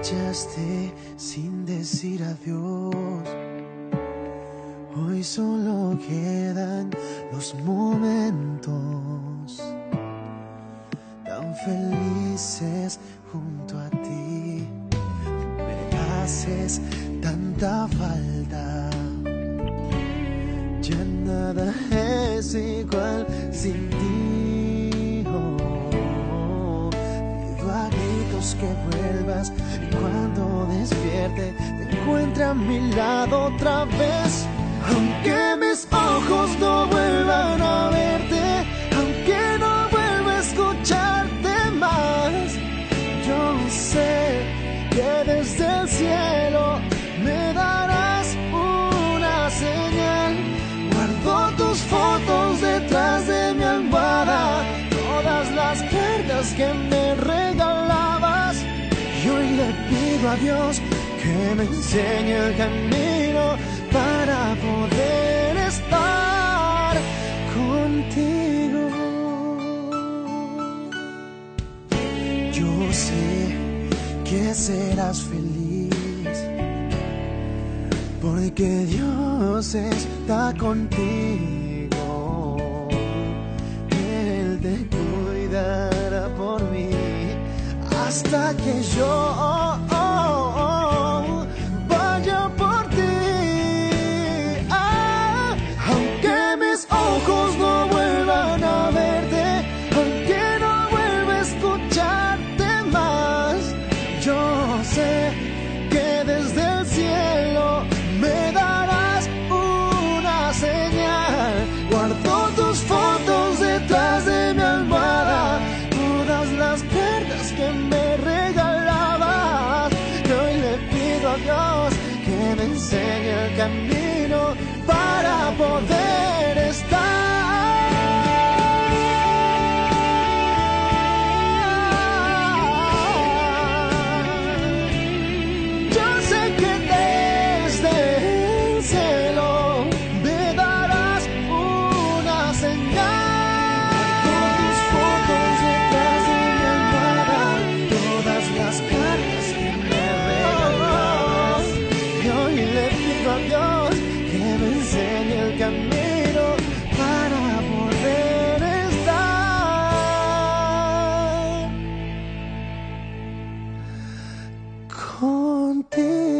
marchaste sin decir adiós. Hoy solo quedan los momentos tan felices junto a ti. Me haces tanta falta. Ya nada es igual sin que vuelvas y cuando despierte te encuentre a mi lado otra vez. Aunque mis ojos no vuelvan a verte, aunque no vuelva a escucharte más, yo sé que desde el cielo me darás una señal. Guardo tus fotos detrás de mi almohada, todas las cartas que me Dios que me enseñe el camino para poder estar contigo. Yo sé que serás feliz porque Dios está contigo. Él te cuidará por mí hasta que yo que me estar contigo.